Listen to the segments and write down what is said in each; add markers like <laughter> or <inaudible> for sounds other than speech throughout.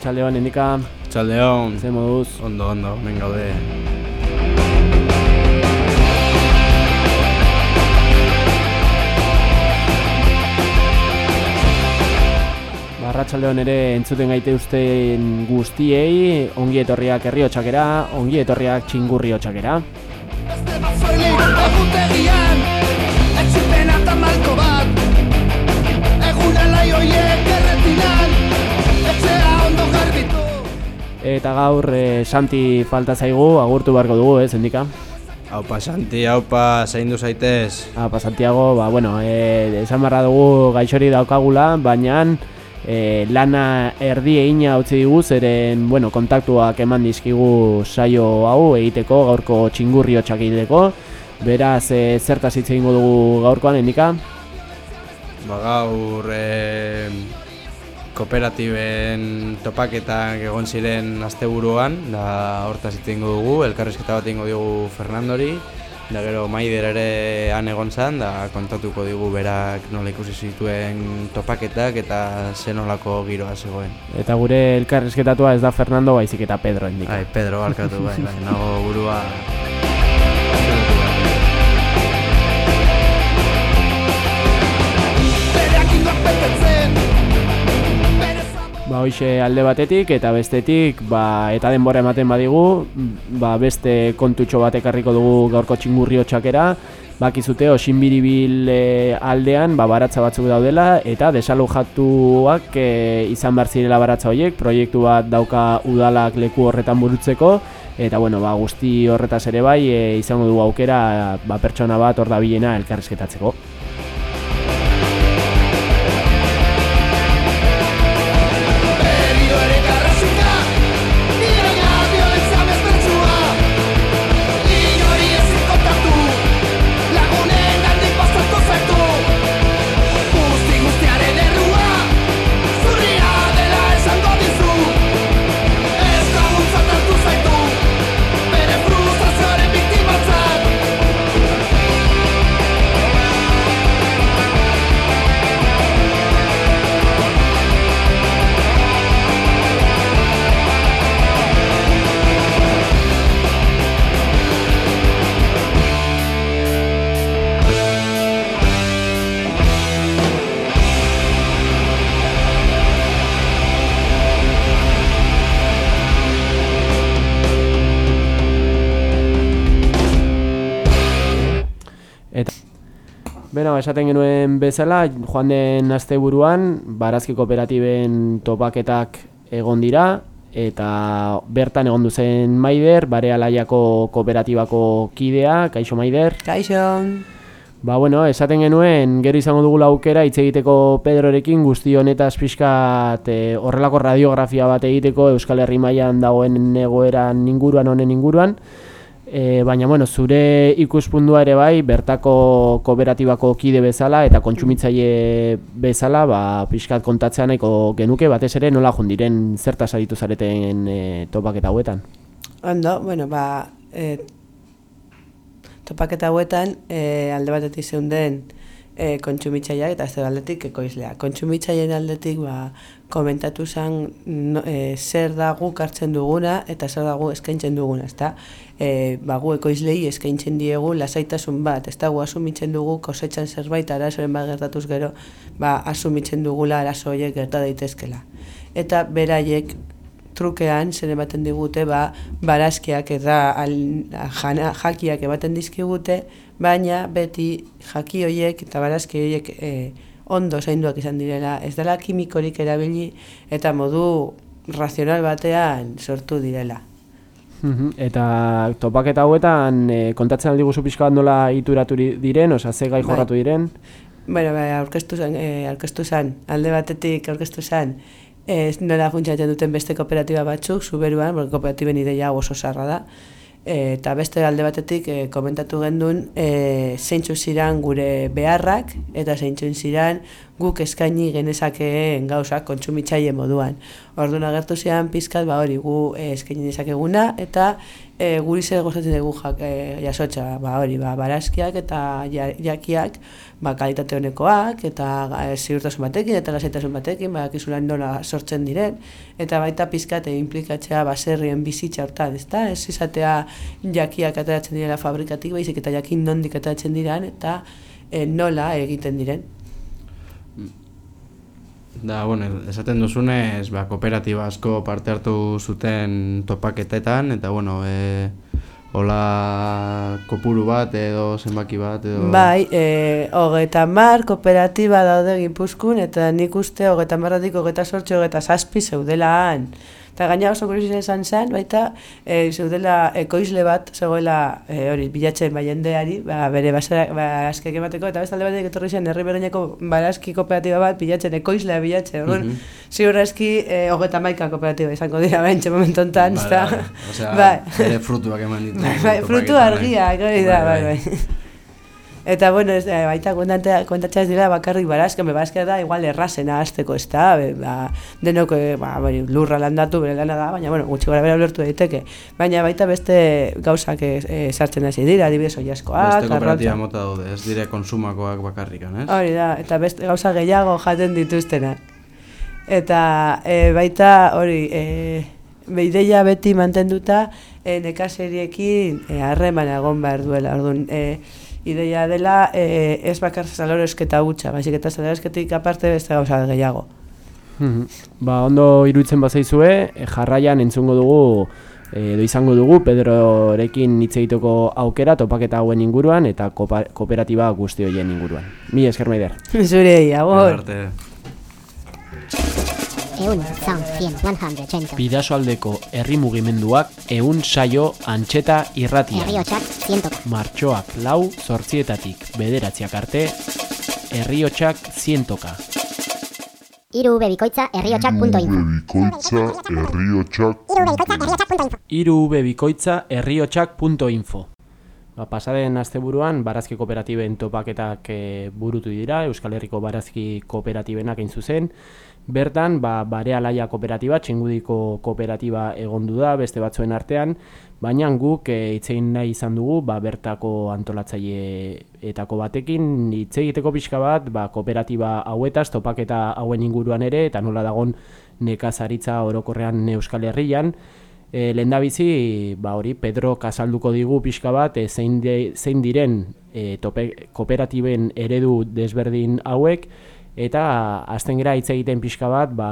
Atxaldeon, endika, Txaldeon, ze moduz? ondo, ondo, hemen gaude. Barratxaldeon ere entzuten gaite usten guztiei, ongi etorriak herriotxakera, ongi etorriak txingurri Eta gaur eh, Santi falta zaigu, agurtu beharko dugu, ez, endika? Haupa, Santi, haupa, zaindu zaitez. Apa, Santiago, ba, bueno, eh, esan barra dugu gaixori daukagula, baina eh, lana erdi egina utzi digu, zeren, bueno, kontaktuak eman dizkigu saio hau egiteko, gaurko txingurri hotxak. Beraz, eh, zertaz hitz egingo dugu gaurkoan, endika? Ba, gaur, eh, kooperatiben topaketak egon ziren asteburuan, da hortaz hitz dugu, elkarrizketa bat egingo digu Fernandori, da gero Maider ere han egon zan, da kontatuko digu berak nola ikusi zituen topaketak eta zen nolako giroa zegoen. Eta gure elkarrizketatua ez da Fernando baizik eta Pedro endika. Ai, Pedro barkatu bai, bai, nago burua... Ba, hoxe alde batetik eta bestetik, ba, eta denbora ematen badigu, ba, beste kontutxo bat ekarriko dugu gaurko txingurri hotxakera, bakizute osinbiribil e, aldean ba, baratza batzuk daudela eta desalojatuak e, izan behar zirela baratza horiek, proiektu bat dauka udalak leku horretan burutzeko eta bueno, ba, guzti horretaz ere bai e, izango dugu aukera ba, pertsona bat hor dabilena elkarrizketatzeko. Beno, esaten genuen bezala, joan den asteburuan barazki kooperatiben topaketak egon dira eta bertan egon zen Maider, Bare Alaiako kooperatibako kidea, Kaixo Maider. Kaixo. Ba, bueno, esaten genuen, gero izango dugula aukera hitz egiteko Pedrorekin guzti honetaz pixkat e, horrelako radiografia bat egiteko Euskal Herri mailan dagoen egoeran inguruan honen inguruan. E, baina, bueno, zure ikuspundua ere bai, bertako kooperatibako kide bezala eta kontsumitzaile bezala, ba, pixkat kontatzea nahiko genuke, batez ere nola jondiren zertaz aritu zareten e, topaketa hauetan. Ondo, bueno, ba, e, topaketa hauetan e, alde batetik zeunden e, kontsumitzaileak eta azte aldetik ekoizlea. Kontsumitzaileen aldetik ba, komentatu zen no, e, zer da guk hartzen duguna eta zer da gu eskaintzen duguna, ezta? E, ba, gu ekoizlei eskaintzen diegu lasaitasun bat, ez da gu asumitzen dugu kosetxan zerbait arazoren bat gertatuz gero, ba, asumitzen dugula arazo horiek gerta daitezkela. Eta beraiek trukean zer ematen digute ba, barazkiak eta al, jana, jakiak ematen dizkigute, baina beti jaki horiek eta barazki horiek e, ondo zainduak izan direla, ez dela kimikorik erabili eta modu razional batean sortu direla. Mhm, Eta topaketa hauetan e, kontatzen aldi guzu pixka bat nola ituratu diren, oza, ze gai Bai. jorratu diren? Bueno, bai, aurkeztu zen, e, aurkeztu alde batetik aurkeztu zen, e, nola funtsatzen duten beste kooperatiba batzuk, zuberuan, porque kooperatiben ideia oso sarra da, eta beste alde batetik e, komentatu gendun e, zeintzu ziran gure beharrak, eta zeintzu ziran guk eskaini genezakeen gauzak kontsumitzaile moduan. Orduan agertu zian pizkat, ba hori, gu e, eskaini dezakeguna, eta e, guri zer gozatzen dugu jak, e, jasotxa, ba hori, ba, barazkiak eta ja- jakiak, ba, kalitate honekoak, eta e, ziurtasun batekin, eta lasaitasun batekin, ba, kizulan nola sortzen diren, eta baita pizkat e, implikatzea baserrien bizitza hortan, ezta? Ez izatea jakiak ateratzen direla fabrikatik, baizik eta jakin nondik ateratzen diran, eta e, nola egiten diren. Da, bueno, esaten duzunez, ba, kooperatiba asko parte hartu zuten topaketetan, eta, bueno, e, hola kopuru bat edo zenbaki bat edo... Bai, e, hogeta mar kooperatiba daude gipuzkun, eta nik uste hogeta marratik hogeta sortxe hogeta zazpi zeudela han. Eta gaina oso kuriosia izan zen, baita e, zeudela ekoizle bat, zegoela e, hori bilatzen bai jendeari, ba, bere basara, ba, askeak emateko, eta bestalde batek etorri zen herri bereneko barazki kooperatiba bat bilatzen, ekoizlea bilatzen, orduan, Mhm. ziurrezki e, hogeta maika kooperatiba izango dira bentxe momentu Bai, ezta? bai, Osea, Bai. frutuak eman ditu. <laughs> Bai, bai, frutu topaketan, argiak, hori da, bai, bai. Eta, bueno, ez, eh, baita kontatzea ez dira bakarrik barazka, barazka da igual errazena hasteko, ez da, be, ba, denok, eh, ba, bari, lurra landatu, bere lana da, baina, bueno, gutxi gara bera ulertu daiteke. Baina baita beste gauzak eh, eh, hasi dira, adibidez oiaskoak, Beste kooperatiba mota daude, ez dire konsumakoak bakarrikan, ez? Hori da, eta beste gauza gehiago jaten dituztenak. Eta e, baita hori, e, beideia beti mantenduta e, nekaseriekin e, harreman egon behar duela. Orduan, e, ideia dela e, ez bakar salorezketa hutsa, baizik eta salorezketik aparte beste gauza gehiago. Mhm. Ba, ondo iruditzen bazaizue, e, jarraian entzungo dugu e, edo izango dugu Pedrorekin hitz egiteko aukera topaketa hauen inguruan eta kopa, kooperatiba guzti horien inguruan. Mi esker maider. Zure, agor. Eun, sound, 100, 100, Bidasoaldeko herri mugimenduak ehun saio antxeta irratia. Herriotxak, 100. Martxoak lau zortzietatik bederatziak arte, herriotxak zientoka. Iru bebikoitza herriotxak.info. Bikoitza herriotxak Iru bikoitza herriotxak.info ba, Pasaden asteburuan barazki kooperatiben topaketak e, burutu dira, Euskal Herriko barazki kooperatibenak egin zuzen. Bertan, ba, Barea Laia kooperatiba, txingudiko kooperatiba egondu da, beste batzuen artean, baina guk e, itzein nahi izan dugu, ba, bertako antolatzaileetako batekin, hitz egiteko pixka bat, ba, kooperatiba hauetaz, topaketa hauen inguruan ere, eta nola dagon nekazaritza orokorrean Euskal Herrian, E, lehendabizi, ba hori, Pedro kasalduko digu pixka bat, e, zein, de, zein diren e, tope, kooperatiben eredu desberdin hauek, eta azten gera hitz egiten pixka bat, ba,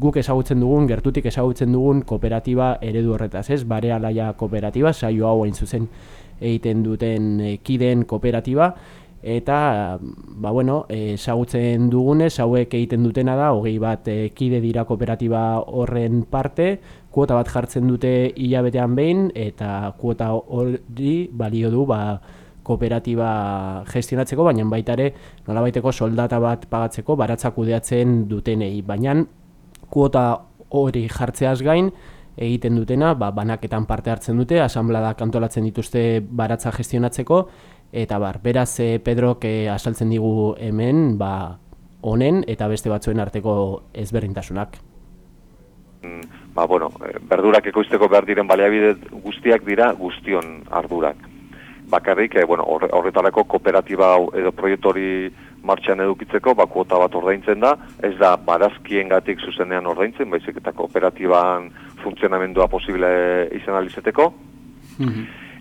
guk ezagutzen dugun, gertutik ezagutzen dugun kooperatiba eredu horretaz, ez? Barea laia kooperatiba, saio hau hain zuzen egiten duten e, kideen kooperatiba, eta ba bueno, ezagutzen dugunez hauek egiten dutena da hogei bat e, kide dira kooperatiba horren parte, kuota bat jartzen dute hilabetean behin eta kuota hori balio du ba kooperatiba gestionatzeko, baina baita ere nolabaiteko soldata bat pagatzeko baratzak kudeatzen dutenei, baina kuota hori jartzeaz gain egiten dutena, ba, banaketan parte hartzen dute, asanbladak antolatzen dituzte baratza gestionatzeko, eta bar, beraz eh, Pedrok eh, asaltzen digu hemen, ba, honen eta beste batzuen arteko ezberdintasunak. ba, bueno, eh, berdurak ekoizteko behar diren baliabide guztiak dira guztion ardurak. Bakarrik, eh, bueno, horre- horretarako kooperatiba edo proiektu hori martxan edukitzeko, ba, kuota bat ordaintzen da, ez da barazkiengatik zuzenean ordaintzen, baizik eta kooperatiban funtzionamendua posible izan alizeteko.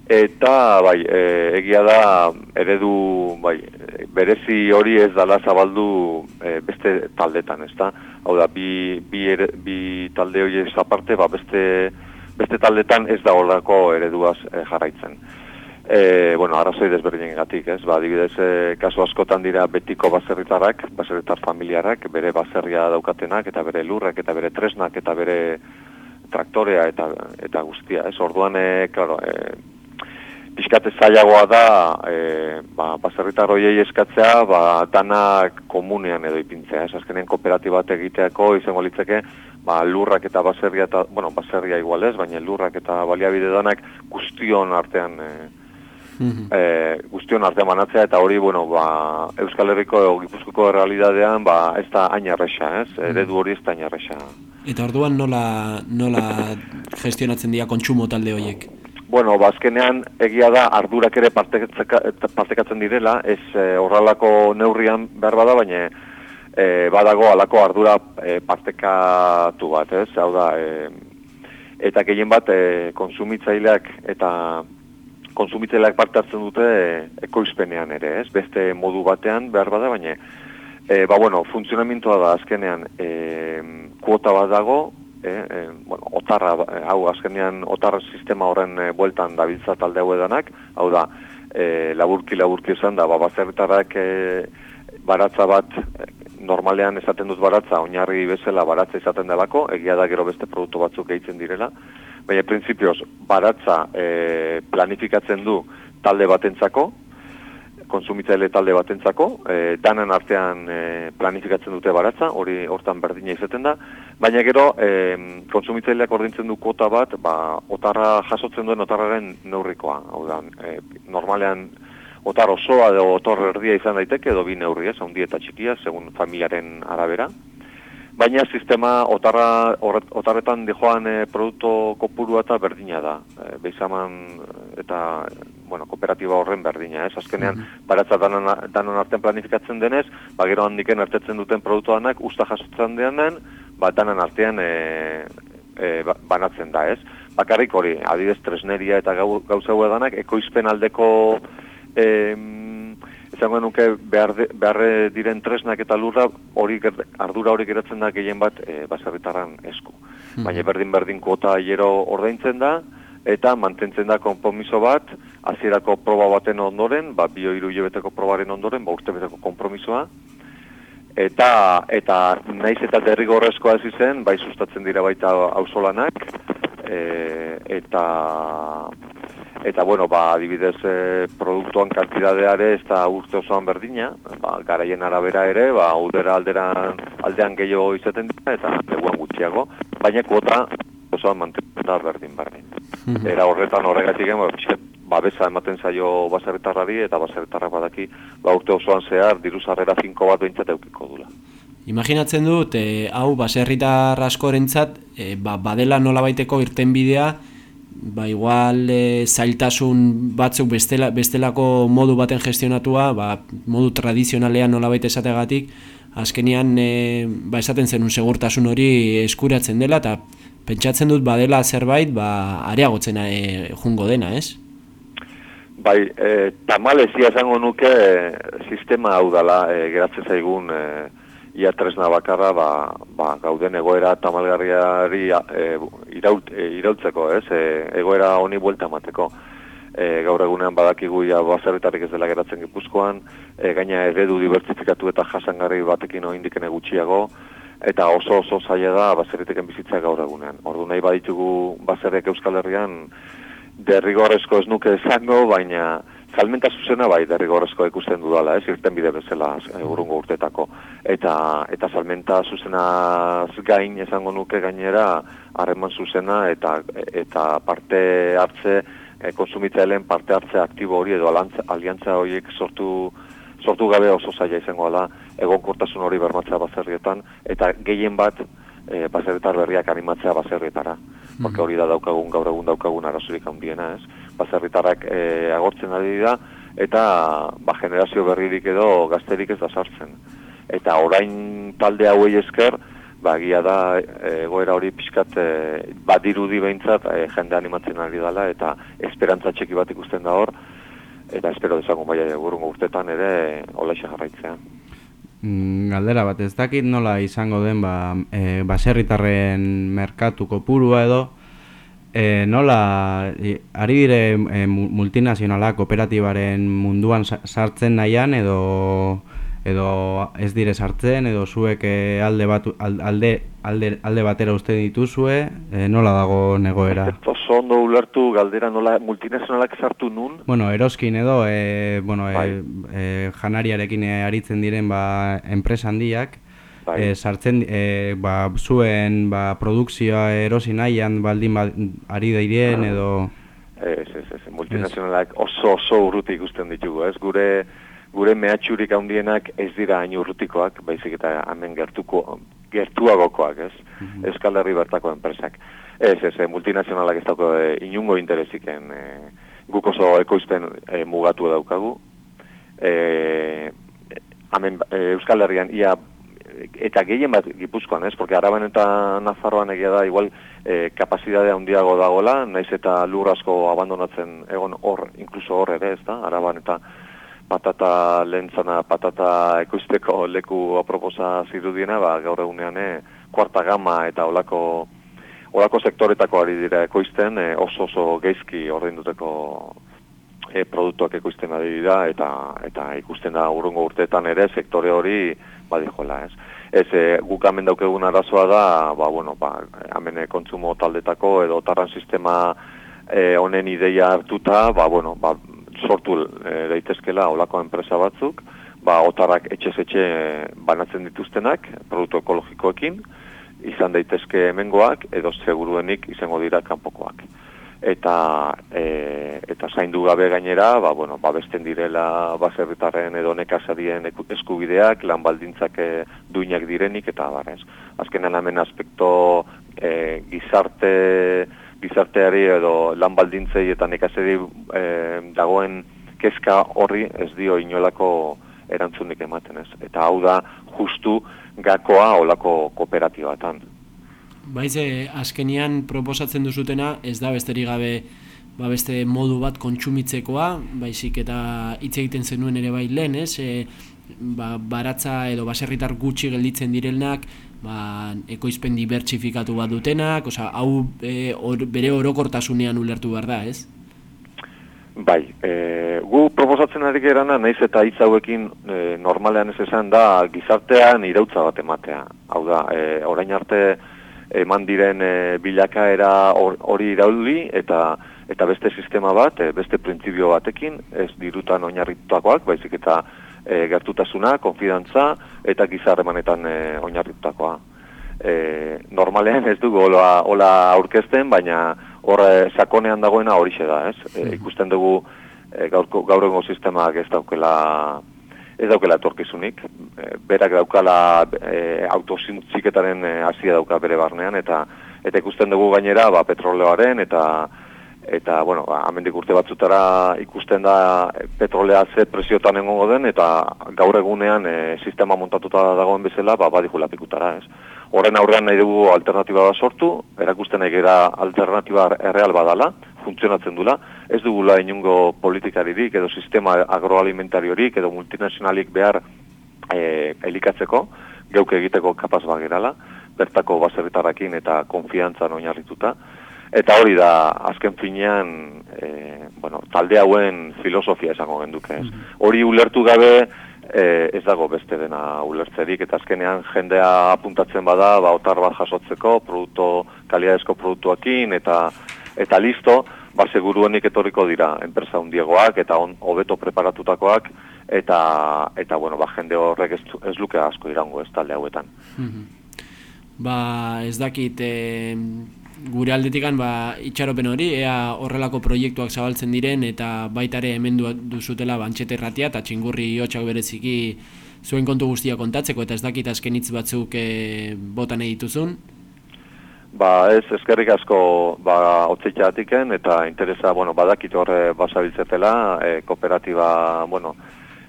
Eta, bai, e, egia da, eredu, bai, e, berezi hori ez dala zabaldu e, beste taldetan, ezta? Hau da, bi, bi, ere, bi talde horiez aparte, ba, beste, beste taldetan ez da horrako ereduaz e, jarraitzen. E, bueno, arrazoi desberdinen gatik, ez? Ba, adibidez, e, kasu askotan dira betiko baserritarrak, baserritar familiarak, bere baserria daukatenak, eta bere lurrak, eta bere tresnak, eta bere traktorea, eta, eta guztia, ez? Orduan, e, claro, e, pixkate zailagoa da, e, ba, baserritar hoiei eskatzea, ba, danak komunean edo ipintzea, ez azkenean kooperatiba bat egiteako izango litzeke, ba, lurrak eta baserria, eta, bueno, baserria igual ez, baina lurrak eta baliabide danak guztion artean, e, e, guztion artean banatzea, eta hori, bueno, ba, Euskal Herriko edo Gipuzkoko realidadean, ba, ez da ainarresa, ez, eredu hori ez da ainarresa. Eta orduan nola, nola <laughs> gestionatzen dira kontsumo talde horiek? Bueno, bazkenean egia da ardurak ere partekatzen direla, ez e, horrelako neurrian behar bada, baina e, badago alako ardura e, partekatu bat, ez? Hau da, e, eta gehien bat e, konsumitzaileak eta konsumitzaileak parte dute e, ekoizpenean ere, ez? Beste modu batean behar bada, baina e, ba, bueno, funtzionamentoa da azkenean e, kuota bat dago, e, e, bueno, otarra, hau azkenean otarra sistema horren e, bueltan dabiltza talde hau edanak, hau da, e, laburki laburki esan da, ba, bazerritarrak e, baratza bat, normalean esaten dut baratza, oinarri bezala baratza izaten delako, egia da gero beste produktu batzuk gehitzen direla, baina printzipioz baratza e, planifikatzen du talde batentzako, konsumitzaile talde batentzako, e, danan artean e, planifikatzen dute baratza, hori hortan berdina izaten da, baina gero e, konsumitzaileak ordintzen du kuota bat, ba, otarra jasotzen duen otarraren neurrikoa, hau da, e, normalean otar osoa edo otor erdia izan daiteke, edo bi neurri ez, handi eta txikia, segun familiaren arabera, Baina sistema otarra, horret- otarretan dijoan e, produktu kopurua eta berdina da. E, Beizaman eta bueno, kooperatiba horren berdina, ez? Azkenean, baratza danon, danon artean planifikatzen denez, ba, gero handiken hartetzen duten produktuanak usta jasotzen denen, ba, danon artean e, e, ba- banatzen da, ez? Bakarrik hori, adidez tresneria eta gau, gauza danak, ekoizpen aldeko em, izango nuke behar, de- behar diren tresnak eta lurra hori ardura hori geratzen da gehien bat e, baserritarran esku. Baina berdin berdin kuota hiero ordaintzen da eta mantentzen da konpromiso bat hasierako proba baten ondoren, ba bi hiru hilabeteko probaren ondoren, ba urtebeteko konpromisoa eta eta naiz eta derrigorrezkoa hasi zen, bai sustatzen dira baita auzolanak e, eta eta bueno, ba adibidez e, produktuan kantitateare ez da urte osoan berdina, ba garaien arabera ere, ba udera alderan aldean gehiago izaten dira eta neguan gutxiago, baina kuota osoan mantentzen berdin berdin. Era horretan horregatik ba, babesa ematen zaio baserritarrari eta baserritarrak badaki ba urte osoan zehar diru sarrera finko bat behintzat eukiko dula. Imaginatzen dut, e, hau baserritar askorentzat e, ba, badela nolabaiteko irtenbidea, ba igual e, zailtasun batzuk bestela, bestelako modu baten gestionatua, ba, modu tradizionalean nolabait esategatik, azkenian e, ba, esaten zenun segurtasun hori eskuratzen dela, eta pentsatzen dut badela zerbait ba, areagotzen e, jungo dena, ez? Bai, e, tamalezia esango nuke e, sistema hau dala e, geratzen zaigun e, ia tresna bakarra ba, ba, gauden egoera tamalgarriari e, iraut, e, irautzeko, ez? E, egoera honi buelta emateko. E, gaur egunean badakigu ja baserritarrik ez dela geratzen Gipuzkoan, e, gaina eredu dibertsifikatu eta jasangarri batekin oindikene gutxiago, eta oso oso zaila da baserriteken bizitza gaur egunean. Ordu nahi baditugu baserriak Euskal Herrian derrigorrezko ez nuke esango, baina salmenta zuzena bai derrigorrezko ikusten dudala, ez irten bide bezala eh, urrungo urtetako. Eta, eta salmenta zuzena gain esango nuke gainera harreman zuzena eta, eta parte hartze, e, konsumitzaileen parte hartze aktibo hori edo alantza, aliantza horiek sortu sortu gabe oso zaila izango da egonkortasun hori bermatzea baserrietan eta gehien bat e, baserritar berriak animatzea baserrietara. Porque hori da daukagun gaur egun daukagun arazorik handiena, ez? Baserritarrak e, agortzen ari dira eta ba, generazio berririk edo gazterik ez da sartzen. Eta orain talde hauei esker, ba, egia da e, egoera hori pixkat e, badirudi behintzat e, jende animatzen ari dela eta esperantza txeki bat ikusten da hor, eta espero dezagun baia gurungo urtetan ere olaixa jarraitzea. Mm, Galdera bat, ez dakit nola izango den ba, e, baserritarren merkatu kopurua edo, e, nola e, ari dire e, mu- multinazionala kooperatibaren munduan sa- sartzen nahian edo edo ez dire sartzen edo zuek eh, alde, batu, al- alde, alde, alde batera uste dituzue, eh, nola dago negoera? Oso ondo ulertu galdera nola multinazionalak sartu nun, Bueno, eroskin edo, e, bueno, e, Bai. e, janariarekin e, aritzen diren ba, enpresa handiak. E, sartzen, e, ba, zuen ba, produkzioa erosi nahian baldin ba, ari diren edo... Ez, ez, ez, multinazionalak oso oso urruti ikusten ditugu, ez? Gure gure mehatxurik handienak ez dira hain urrutikoak, baizik eta hemen gertuko gertuagokoak, ez? Euskal Herri bertako enpresak. Ez, ez, eh, multinazionalak ez dauko e, inungo interesiken e, guk oso ekoizpen e, mugatu daukagu. E, hemen e, Euskal Herrian ia eta gehien bat Gipuzkoan, ez? Porque Araban eta Nafarroan egia da igual e, kapazitate handiago dagola, naiz eta lur asko abandonatzen egon hor, inkluso hor ere, ez da? Araban eta patata lentzana, patata ekoizteko leku aproposa zirudiena, ba, gaur egunean e, kuarta gama eta olako olako sektoretako ari dira ekoizten e, oso oso geizki ordainduteko e, produktuak ekoizten ari dira eta eta ikusten da urrungo urteetan ere sektore hori badijola, ez. Ez, e, guk hemen daukegun arazoa da, ba, bueno, ba, hemen e, kontsumo taldetako edo tarran sistema e, honen ideia hartuta, ba, bueno, ba, sortu e, daitezkela olako enpresa batzuk, ba, otarrak etxez etxe banatzen dituztenak, produktu ekologikoekin, izan daitezke hemengoak edo seguruenik izango dira kanpokoak. Eta e, eta zaindu gabe gainera, ba bueno, babesten direla baserritarren edo nekazarien eskubideak, lan baldintzak e, duinak direnik eta abar, ez. Azkenan hemen aspekto e, gizarte gizarteari edo lan baldintzei eta nekazari e, dagoen kezka horri ez dio inolako erantzunik ematen ez. Eta hau da justu gakoa olako kooperatibatan. Baiz, e, azkenian proposatzen duzutena ez da besterik gabe ba beste modu bat kontsumitzekoa, baizik eta hitz egiten zenuen ere bai lehen, ez? E, ba, baratza edo baserritar gutxi gelditzen direnak, ba, ekoizpen dibertsifikatu bat dutenak, osea, hau e, or, bere orokortasunean ulertu behar da, ez? Bai, e, gu proposatzen ari gerana, naiz eta hitz hauekin e, normalean ez esan da gizartean irautza bat ematea. Hau da, e, orain arte eman diren e, bilakaera hor- hori irauli eta eta beste sistema bat, e, beste printzipio batekin, ez dirutan oinarritutakoak, baizik eta e, gertutasuna, konfidantza eta gizarremanetan e, oinarritutakoa. E, normalean ez dugu hola, hola aurkezten, baina hor sakonean dagoena horixe da, ez? E, ikusten dugu e, gaur egungo sistemak ez daukela ez daukela etorkizunik. E, berak daukala e, autozintziketaren e, hasia dauka bere barnean eta eta ikusten dugu gainera ba, petroleoaren eta eta bueno, ba, amendik urte batzutara ikusten da e, petrolea ze preziotan egongo den eta gaur egunean e, sistema montatuta dagoen bezala ba badijula pikutara, ez. Horren aurrean nahi dugu alternatiba bat sortu, erakusten nahi gera alternatiba erreal badala, funtzionatzen dula, ez dugula inungo politikaririk edo sistema agroalimentariorik edo multinazionalik behar e, elikatzeko, geuk egiteko kapaz bagerala, bertako baserritarrakin eta konfiantzan oinarrituta. Eta hori da, azken finean, e, bueno, talde hauen filosofia esango genduke ez. Hori ulertu gabe, e, ez dago beste dena ulertzerik, eta azkenean jendea apuntatzen bada, ba, otar bat jasotzeko, produkto, kaliadezko produktuakin, eta eta listo, ba, seguruenik etorriko dira enpresa hundiegoak, eta on, hobeto preparatutakoak, eta, eta bueno, ba, jende horrek ez, ez luke asko irango ez talde hauetan. Ba, ez dakit, e, gure aldetikan ba, itxaropen hori, ea horrelako proiektuak zabaltzen diren eta baita ere hemen du- duzutela bantxete erratia eta txingurri hotxak bereziki zuen kontu guztia kontatzeko eta ez dakit azken hitz batzuk e, botan dituzun. Ba, ez, eskerrik asko ba, otzitxatiken eta interesa, bueno, badakit horre basabiltzetela, e, kooperatiba, bueno,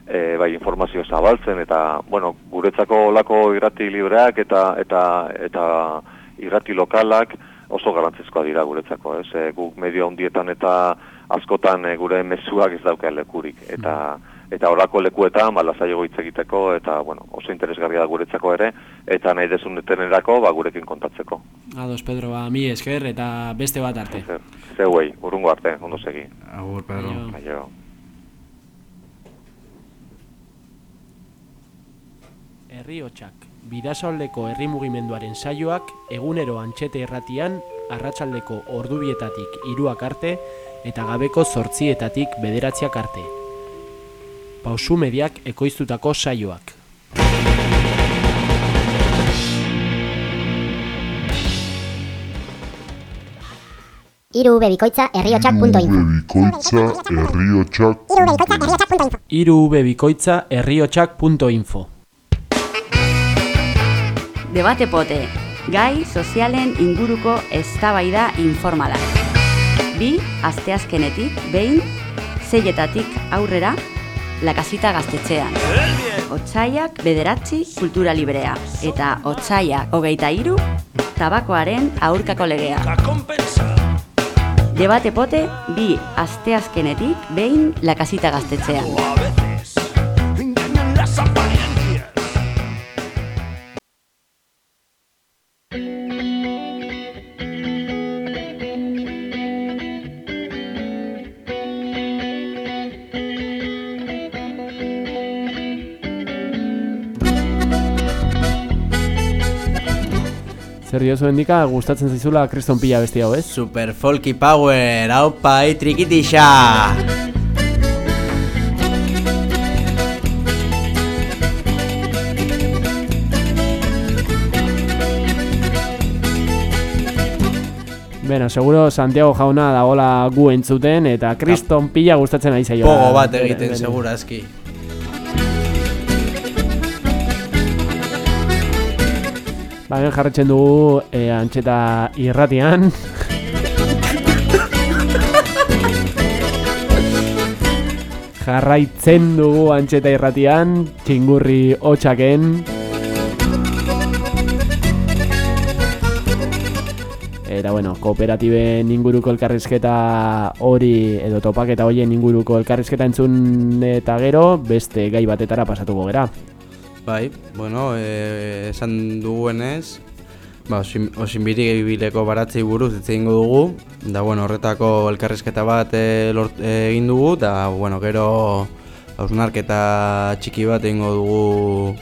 e, bai, informazio zabaltzen eta, bueno, guretzako olako irrati libreak eta eta eta irrati lokalak oso garrantzizkoa dira guretzako, ez? E, guk medio handietan eta askotan e, gure mezuak ez dauka lekurik eta eta horako lekuetan ba lasaiago hitz egiteko eta bueno, oso interesgarria da guretzako ere eta nahi desunetenerako ba gurekin kontatzeko. Ados, Pedro, ba, mi esker eta beste bat arte. Ze- Zeuei, urrungo arte, ondo segi. Agur, Pedro. Aio. Aio. Herri hotxak, bidasoaldeko herri mugimenduaren saioak egunero antxete erratian, arratsaldeko ordubietatik iruak arte eta gabeko zortzietatik bederatziak arte. Pausu mediak ekoiztutako saioak. Iru bebikoitza herriotxak.info Bikoitza herriotxak Iru bikoitza herriotxak.info Debate pote, gai sozialen inguruko eztabaida informala. Bi, asteazkenetik, behin, zeietatik aurrera, lakasita gaztetxean. Otsaiak bederatzi kultura librea, eta otsaiak hogeita iru, tabakoaren aurkako legea. Debate pote, bi, asteazkenetik, behin, lakasita gaztetxean. Diozu endika, gustatzen zaizula kriston pila besti hau, ez? Super folky power, haupa, trikitixa! Beno, seguro Santiago jauna dagola gu entzuten eta kriston pila gustatzen ari zaio. Pogo bat egiten, segurazki. Ba, jarretzen dugu e, antxeta irratian. Jarraitzen dugu antxeta <laughs> irratian, txingurri hotxaken. Eta bueno, kooperatiben inguruko elkarrizketa hori edo topaketa horien inguruko elkarrizketa entzun eta gero beste gai batetara pasatuko gera. Bai, bueno, eh, esan duguenez, ba, osin, osinbiri bileko baratzei buruz hitz egingo dugu, da bueno, horretako elkarrizketa bat eh, lort, eh, egin dugu, da bueno, gero hausnarketa txiki bat egingo dugu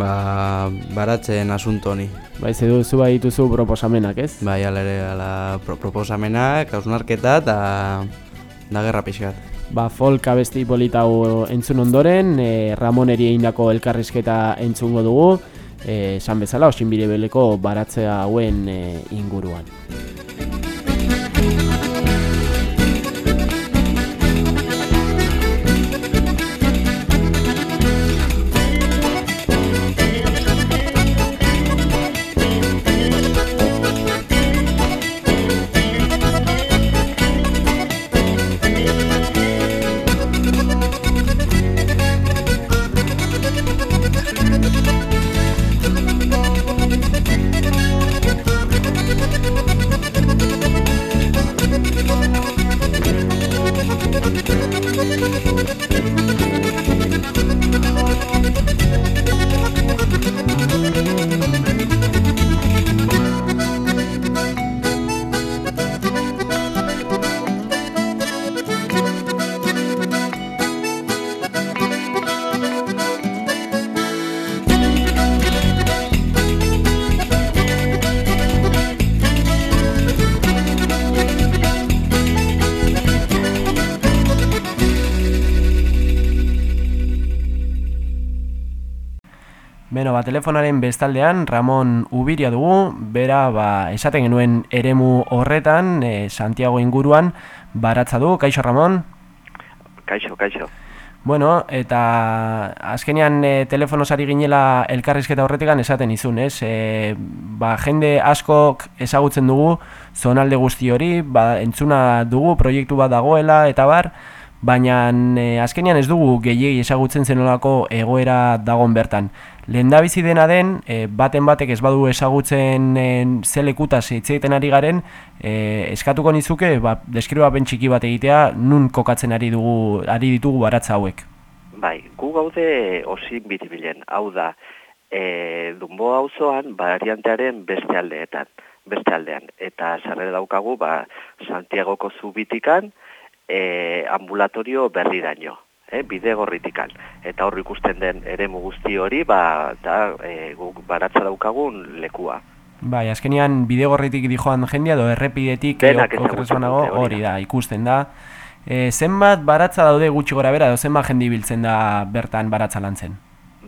ba, baratzen asunto honi. Bai, ze duzu bai dituzu proposamenak, ez? Bai, ala ere, ala pro, proposamenak, hausnarketa eta da gerra pixkat. Ba, folk abesti polita hau entzun ondoren, e, Ramoneri egindako elkarrizketa entzungo dugu, e, esan bezala, osinbide beleko baratzea hauen e, inguruan. Telefonaren bestaldean Ramon Ubiria dugu, bera, ba, esaten genuen eremu horretan, e, Santiago inguruan, baratza du, kaixo Ramon? Kaixo, kaixo. Bueno, eta azkenean e, telefonoz ari ginela elkarrizketa horretikan esaten izun, ez? E, ba, jende askok ezagutzen dugu zonalde guzti hori, ba, entzuna dugu, proiektu bat dagoela, eta bar, baina e, azkenean ez dugu gehiegi ezagutzen zenolako egoera dagon bertan. Lehendabizi dena den, e, baten batek ez badu ezagutzen e, ze lekutaz hitz egiten ari garen, e, eskatuko nizuke, ba, deskribapen txiki bat egitea, nun kokatzen ari dugu ari ditugu baratza hauek. Bai, gu gaude osin biribilen. Hau da, e, Dumbo auzoan variantearen beste aldeetan, beste aldean. Eta sarrera daukagu, ba, Santiagoko zubitikan, e, ambulatorio berriraino. eh, bidegorritikan. Eta hor ikusten den eremu guzti hori, ba, da, e, guk baratza daukagun lekua. Bai, azkenian bidegorritik dijoan jendea edo errepidetik Denak okerrez ezagutzen banago, dute, hori da, ikusten da. E, zenbat baratza daude gutxi gora bera, edo zenbat jende ibiltzen da bertan baratza lantzen?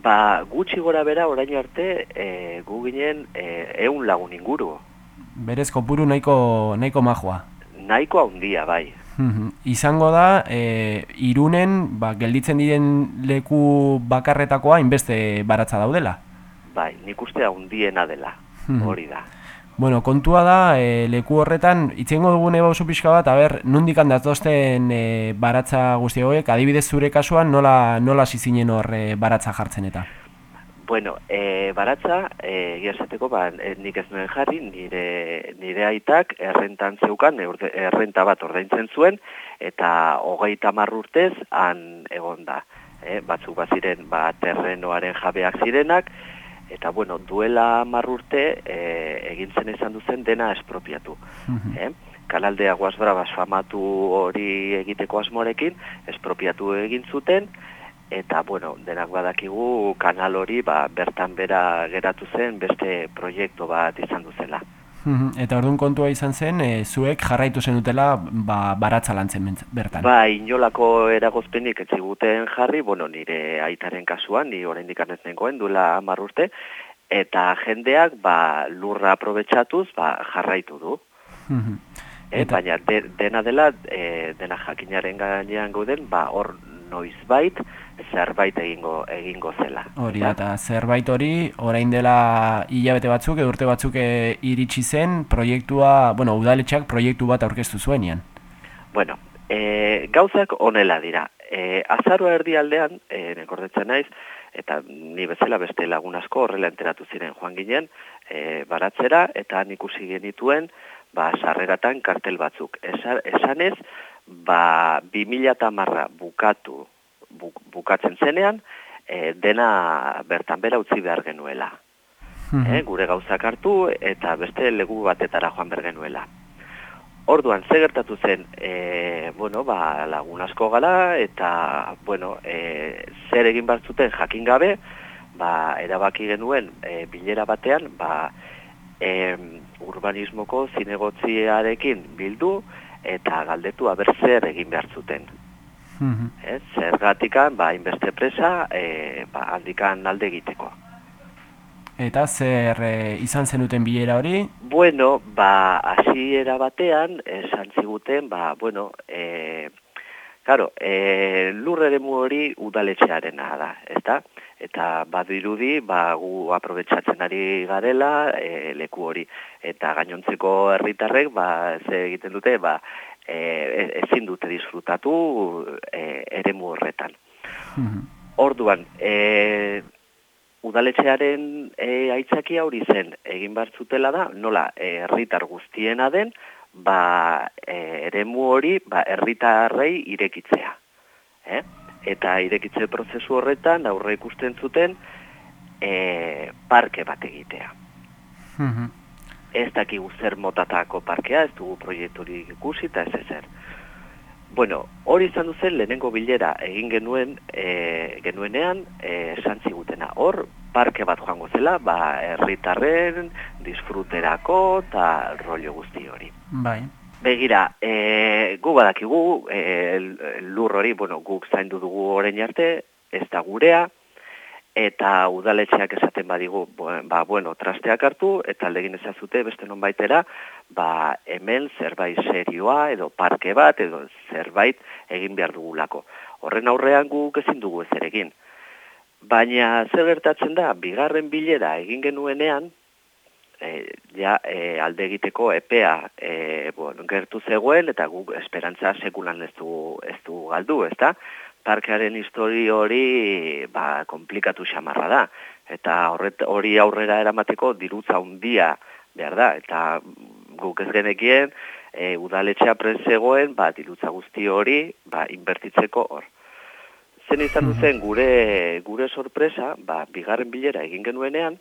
Ba, gutxi gora bera orain arte e, gu ginen e, eun lagun inguru. Berez kopuru nahiko, nahiko majoa. Nahiko handia bai. Mhm. Izango da, e, irunen, ba, gelditzen diren leku bakarretakoa inbeste baratza daudela. Bai, nik uste handiena dela. Mhm. Hori da. Bueno, kontua da, e, leku horretan, itzengo dugun eba oso pixka bat, aber, nondik handatozten e, baratza guzti hauek, adibidez zure kasuan, nola, nola zizinen hor e, baratza jartzen eta? Bueno, e, baratza, e, egia esateko, ba, e, nik ez nuen jarri, nire, nire aitak errentan zeukan, errenta bat ordaintzen zuen, eta hogeita hamar urtez han egon da. E, batzuk baziren, ba, terrenoaren jabeak zirenak, eta bueno, duela hamar urte e, egin zen izan duzen dena espropiatu. Eh? Kanaldea Guasbrabas famatu hori egiteko asmorekin, espropiatu egin zuten, eta bueno, denak badakigu kanal hori ba, bertan bera geratu zen beste proiektu bat izan duzela. Mhm. Eta orduan kontua izan zen, e, zuek jarraitu zenutela ba, baratza lantzen bertan. Ba, inolako eragozpenik ez ziguten jarri, bueno, nire aitaren kasuan, ni oraindik ez nengoen duela hamar urte, eta jendeak ba, lurra aprobetxatuz ba, jarraitu du. Mhm. Eh, Eta- baina de, dena dela, e, dena jakinaren gainean gauden, ba, hor noizbait zerbait egingo egingo zela. Hori da, eta zerbait hori, orain dela hilabete batzuk edo urte batzuk e, iritsi zen proiektua, bueno, udaletxeak proiektu bat aurkeztu zuenean. Bueno, e, gauzak onela dira. E, azaroa erdialdean, e, nekordetzen naiz, eta ni bezala beste lagun asko horrela enteratu ziren joan ginen, e, baratzera, eta han ikusi genituen, ba, sarreratan kartel batzuk. Esa, esanez, ba, 2000 marra bukatu, bu, bukatzen zenean, e, dena bertan bera utzi behar genuela. eh, gure gauzak hartu eta beste legu batetara joan behar genuela. Orduan, ze gertatu zen, e, bueno, ba, lagun asko gala, eta, bueno, e, zer egin bat zuten jakin gabe, ba, erabaki genuen e, bilera batean, ba, e, urbanismoko zinegotziarekin bildu, eta galdetu aber zer egin behar zuten. Mhm. Ez, zergatikan, ba, inbeste presa, e, ba, handikan alde egiteko. Eta zer e, izan zenuten bilera hori, Bueno, ba, hasiera batean, esan ziguten, ba, bueno, e, claro, e, lur eremu hori udaletxearena da, ezta? Eta badirudi, ba, gu aprobetsatzen ari garela e, leku hori. Eta gainontzeko herritarrek, ba, ze egiten dute, ba, e, ezin dute disfrutatu e, eremu horretan. Orduan, e, udaletxearen e, aitzakia hori zen egin behar zutela da, nola e, herritar guztiena den, ba, e, eremu hori ba, herritarrei irekitzea. Eh? Eta irekitze prozesu horretan aurre ikusten zuten e, parke bat egitea. Mhm. Ez dakigu zer motatako parkea, ez dugu proiekturik ikusi eta ez ezer. Bueno, hori izan duzen lehenengo bilera egin genuen e, genuenean e, esan zigutena. Hor, parke bat joango zela, ba, herritarren, disfruterako eta rollo guzti hori. bai. Begira, e, gu badakigu, e, lur hori, bueno, guk zaindu dugu orain arte, ez da gurea, eta udaletxeak esaten badigu, ba, bueno, trasteak hartu, eta aldegin ezazute beste non baitera, ba, hemen zerbait serioa, edo parke bat, edo zerbait egin behar dugulako. Horren aurrean guk ezin dugu ezer egin. Baina zer gertatzen da, bigarren bilera egin genuenean, e, ja e, alde egiteko epea e, bueno, gertu zegoen eta guk esperantza sekulan ez du, ez du galdu, ezta? Parkearen histori hori ba, komplikatu xamarra da. Eta horret, hori aurrera eramateko dirutza handia behar da. Eta guk ez genekien e, udaletxea prezegoen ba, dirutza guzti hori ba, inbertitzeko hor. Zen izan duzen gure, gure sorpresa, ba, bigarren bilera egin genuenean,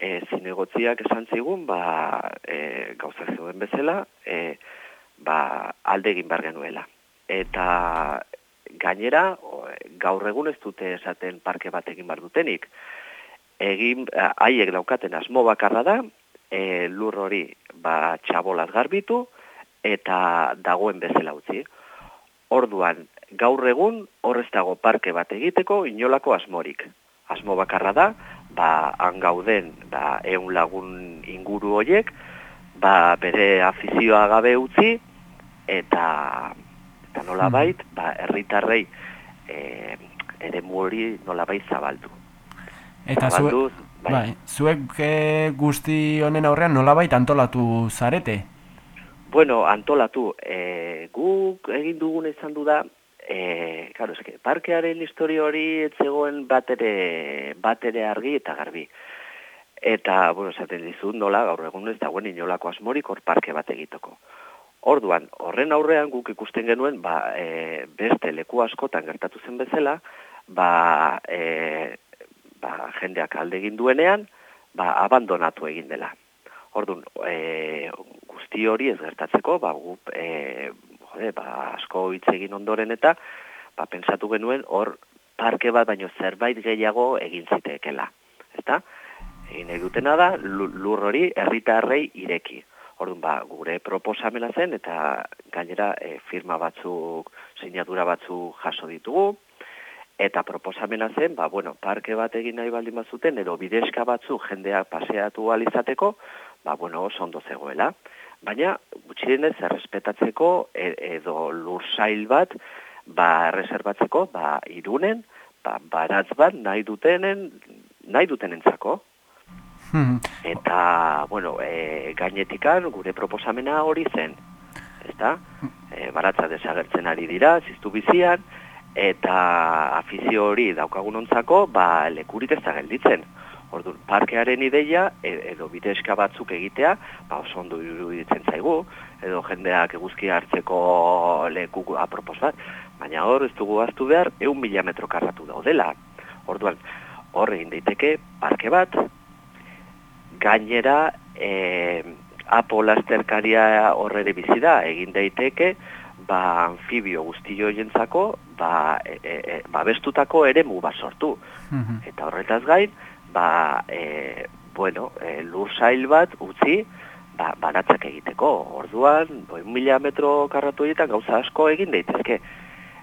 e, zinegotziak esan zigun, ba, e, gauzak zeuden bezala, e, ba, alde egin behar genuela. Eta gainera, gaur egun ez dute esaten parke bat egin bar dutenik. Egin, haiek daukaten asmo bakarra da, e, lur hori ba, txabolaz garbitu eta dagoen bezala utzi. Orduan, gaur egun horrez dago parke bat egiteko inolako asmorik. Asmo bakarra da, ba, han gauden ba, eun lagun inguru hoiek, ba, bere afizioa gabe utzi, eta, eta nolabait, ba, herritarrei e, ere hori nolabait zabaldu. Eta zuek, Zabalduz, bai. bai, zuek eh, guzti honen aurrean nolabait antolatu zarete? Bueno, antolatu, e, guk egin dugun izan du da, e, claro, eske, parkearen historia hori ez zegoen batere, batere argi eta garbi. Eta, bueno, esaten dizut nola, gaur egun ez dagoen inolako asmorik hor parke bat egiteko. Orduan, horren aurrean guk ikusten genuen, ba, e, beste leku askotan gertatu zen bezala, ba, e, ba, jendeak alde egin duenean, ba, abandonatu egin dela. Orduan, e, guzti hori ez gertatzeko, ba, gu, e, jode, ba, asko hitz egin ondoren eta, ba, pensatu genuen hor parke bat baino zerbait gehiago egin ziteekela. Ezta? Egin nahi dutena da, lu- lur hori herritarrei ireki. Orduan, ba, gure proposamena zen eta gainera e, firma batzuk, sinadura batzuk jaso ditugu, eta proposamena zen, ba, bueno, parke bat egin nahi baldin bazuten, edo bideska batzuk jendeak paseatu alizateko, ba, bueno, oso ondo zegoela. Baina, gutxienez, errespetatzeko e- edo lursail bat, ba, erreserbatzeko, ba, irunen, ba, baratz bat nahi dutenen, nahi dutenentzako. Mhm. Eta, bueno, e, gainetikan gure proposamena hori zen. Ezta? E, baratza desagertzen ari dira, ziztu bizian, eta afizio hori daukagunontzako, ba, lekurik ez da gelditzen. Orduan, parkearen ideia, e- edo bideska batzuk egitea, ba, oso ondo iruditzen zaigu, edo jendeak eguzkia hartzeko leku apropos bat, baina hor ez dugu aztu behar, eun mila metro karratu daudela. Orduan, hor egin daiteke parke bat, gainera e, apo lasterkaria horrere bizi da egin daiteke ba anfibio guztio jentzako ba, e, e, e, babestutako eremu bat sortu Mhm. eta horretaz gain ba e, bueno e, lursail bat utzi ba, baratzak egiteko. Orduan boi mila metro karratu horietan gauza asko egin daitezke.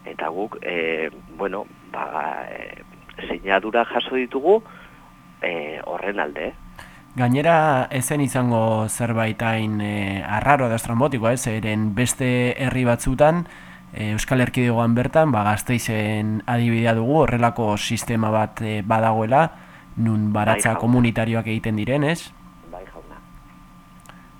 Eta guk e, bueno ba e, sinadura jaso ditugu e, horren alde. Gainera, ezen izango zerbait hain e, arraro da estrambotikoa, ez? Eren beste herri batzutan, e, Euskal Erkidegoan bertan, ba, gazteizen adibidea dugu, horrelako sistema bat e, badagoela, nun baratza jauna. komunitarioak egiten diren, ez? bai jauna.